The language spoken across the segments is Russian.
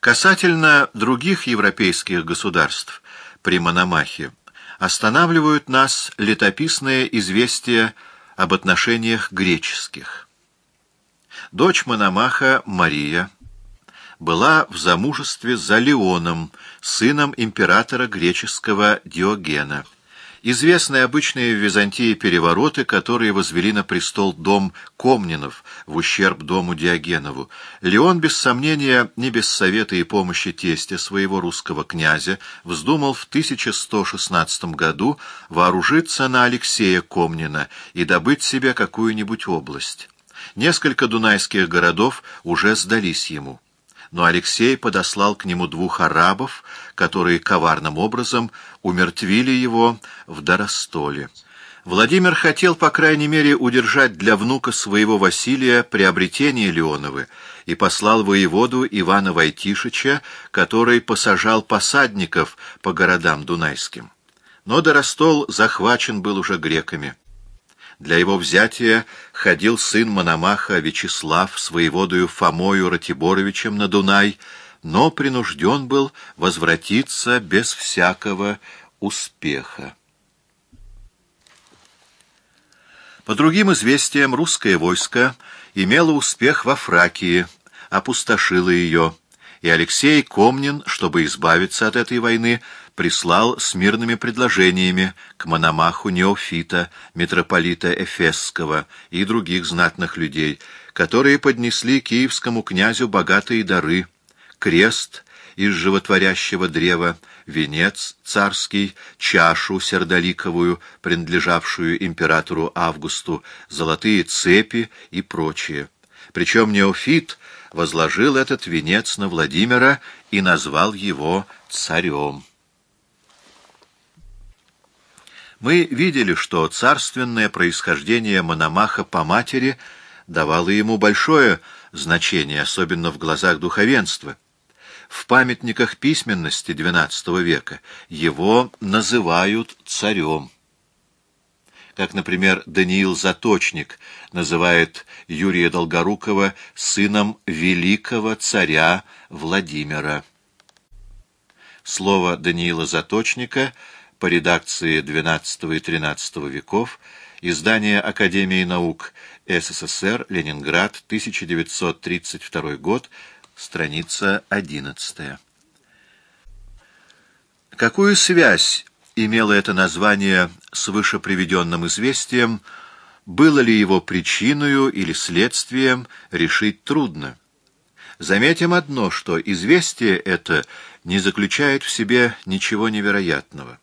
Касательно других европейских государств при Мономахе останавливают нас летописные известия об отношениях греческих. Дочь Мономаха Мария была в замужестве за Леоном, сыном императора греческого Диогена. Известны обычные в Византии перевороты, которые возвели на престол дом Комнинов в ущерб дому Диогенову. Леон, без сомнения, не без совета и помощи тестя своего русского князя, вздумал в 1116 году вооружиться на Алексея Комнина и добыть себе какую-нибудь область. Несколько дунайских городов уже сдались ему но Алексей подослал к нему двух арабов, которые коварным образом умертвили его в Доростоле. Владимир хотел, по крайней мере, удержать для внука своего Василия приобретение Леоновы и послал воеводу Ивана Войтишича, который посажал посадников по городам дунайским. Но Доростол захвачен был уже греками. Для его взятия ходил сын Мономаха Вячеслав с воеводою Фомою Ратиборовичем на Дунай, но принужден был возвратиться без всякого успеха. По другим известиям, русское войско имело успех во Фракии, опустошило ее, и Алексей Комнин, чтобы избавиться от этой войны, прислал с мирными предложениями к Мономаху Неофита, митрополита Эфесского и других знатных людей, которые поднесли киевскому князю богатые дары, крест из животворящего древа, венец царский, чашу сердоликовую, принадлежавшую императору Августу, золотые цепи и прочее. Причем Неофит возложил этот венец на Владимира и назвал его царем. Мы видели, что царственное происхождение Мономаха по матери давало ему большое значение, особенно в глазах духовенства. В памятниках письменности XII века его называют царем как, например, Даниил Заточник называет Юрия Долгорукова сыном великого царя Владимира. Слово Даниила Заточника по редакции XII и XIII веков, издание Академии наук СССР, Ленинград, 1932 год, страница 11. Какую связь имело это название с вышеприведенным известием, было ли его причиной или следствием, решить трудно. Заметим одно, что известие это не заключает в себе ничего невероятного.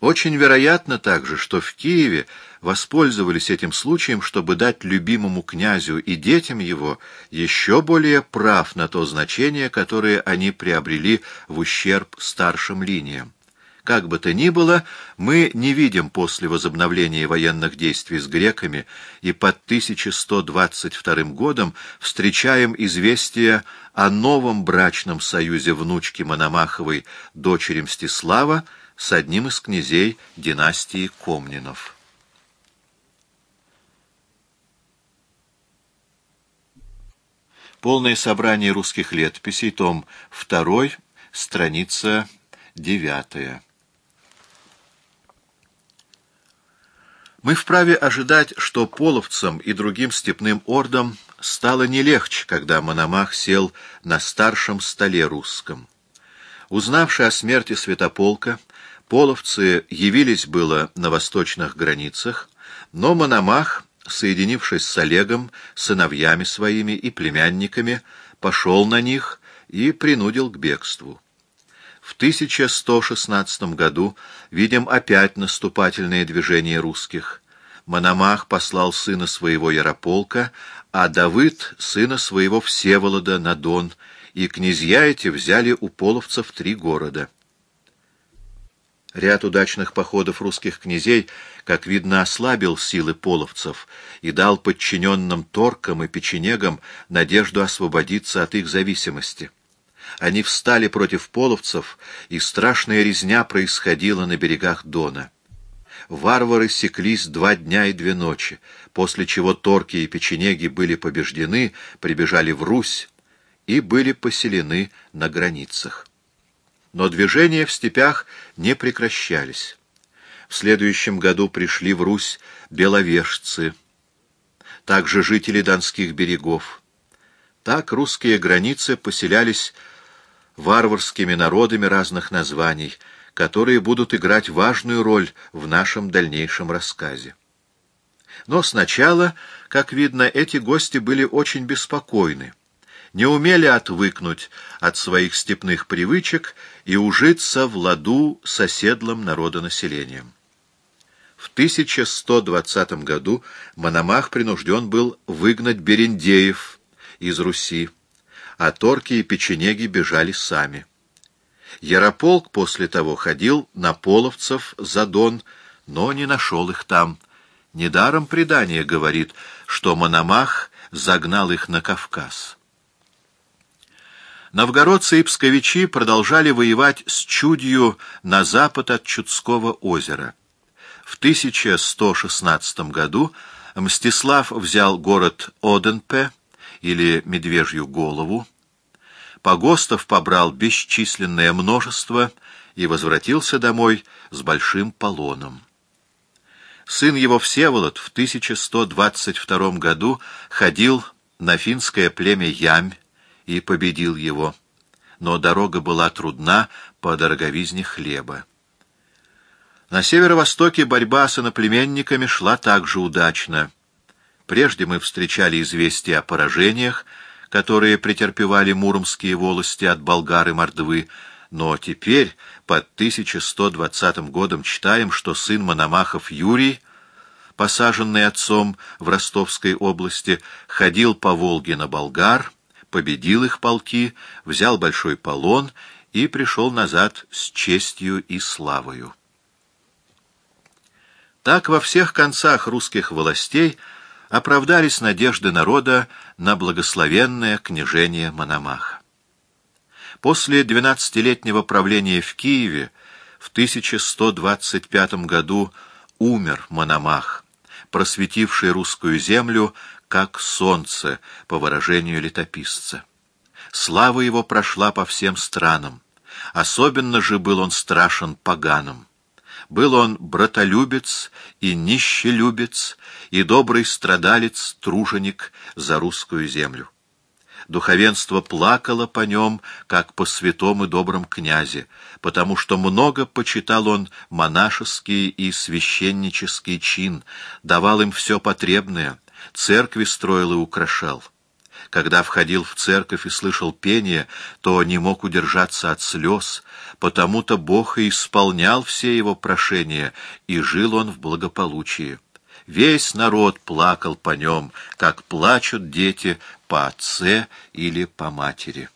Очень вероятно также, что в Киеве воспользовались этим случаем, чтобы дать любимому князю и детям его еще более прав на то значение, которое они приобрели в ущерб старшим линиям. Как бы то ни было, мы не видим после возобновления военных действий с греками и под 1122 годом встречаем известие о новом брачном союзе внучки Мономаховой, дочери Мстислава, с одним из князей династии Комнинов. Полное собрание русских летописей, том 2, страница 9. Мы вправе ожидать, что половцам и другим степным ордам стало не легче, когда Мономах сел на старшем столе русском. Узнавши о смерти Святополка, половцы явились было на восточных границах, но Мономах, соединившись с Олегом, сыновьями своими и племянниками, пошел на них и принудил к бегству. В 1116 году видим опять наступательные движения русских. Мономах послал сына своего Ярополка, а Давыд — сына своего Всеволода на Дон, и князья эти взяли у половцев три города. Ряд удачных походов русских князей, как видно, ослабил силы половцев и дал подчиненным торкам и печенегам надежду освободиться от их зависимости. Они встали против половцев, и страшная резня происходила на берегах Дона. Варвары секлись два дня и две ночи, после чего торки и печенеги были побеждены, прибежали в Русь и были поселены на границах. Но движения в степях не прекращались. В следующем году пришли в Русь беловежцы, также жители донских берегов. Так русские границы поселялись варварскими народами разных названий, которые будут играть важную роль в нашем дальнейшем рассказе. Но сначала, как видно, эти гости были очень беспокойны, не умели отвыкнуть от своих степных привычек и ужиться в ладу с оседлым народонаселением. В 1120 году Мономах принужден был выгнать берендеев из Руси, а торки и печенеги бежали сами. Ярополк после того ходил на половцев за Дон, но не нашел их там. Недаром предание говорит, что Мономах загнал их на Кавказ. Новгородцы и псковичи продолжали воевать с Чудью на запад от Чудского озера. В 1116 году Мстислав взял город Оденпе, или Медвежью голову, Погостов побрал бесчисленное множество и возвратился домой с большим полоном. Сын его Всеволод в 1122 году ходил на финское племя Ямь и победил его, но дорога была трудна по дороговизне хлеба. На северо-востоке борьба с иноплеменниками шла также удачно. Прежде мы встречали известия о поражениях, которые претерпевали муромские волости от болгар и мордвы, но теперь, под 1120 годом, читаем, что сын Мономахов Юрий, посаженный отцом в Ростовской области, ходил по Волге на болгар, победил их полки, взял большой полон и пришел назад с честью и славою. Так во всех концах русских властей оправдались надежды народа на благословенное княжение Мономаха. После двенадцатилетнего правления в Киеве в 1125 году умер Мономах, просветивший русскую землю как солнце, по выражению летописца. Слава его прошла по всем странам, особенно же был он страшен поганым. Был он братолюбец и нищелюбец, и добрый страдалец, труженик за русскую землю. Духовенство плакало по нем, как по святом и добром князе, потому что много почитал он монашеский и священнический чин, давал им все потребное, церкви строил и украшал. Когда входил в церковь и слышал пение, то не мог удержаться от слез, потому-то Бог и исполнял все его прошения, и жил он в благополучии. Весь народ плакал по нем, как плачут дети по отце или по матери.